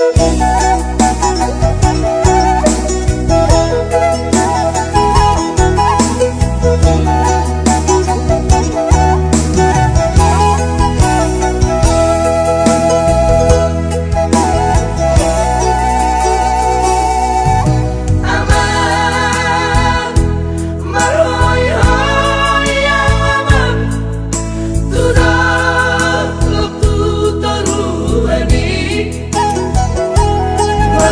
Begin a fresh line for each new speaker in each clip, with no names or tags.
Música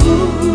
Senhor.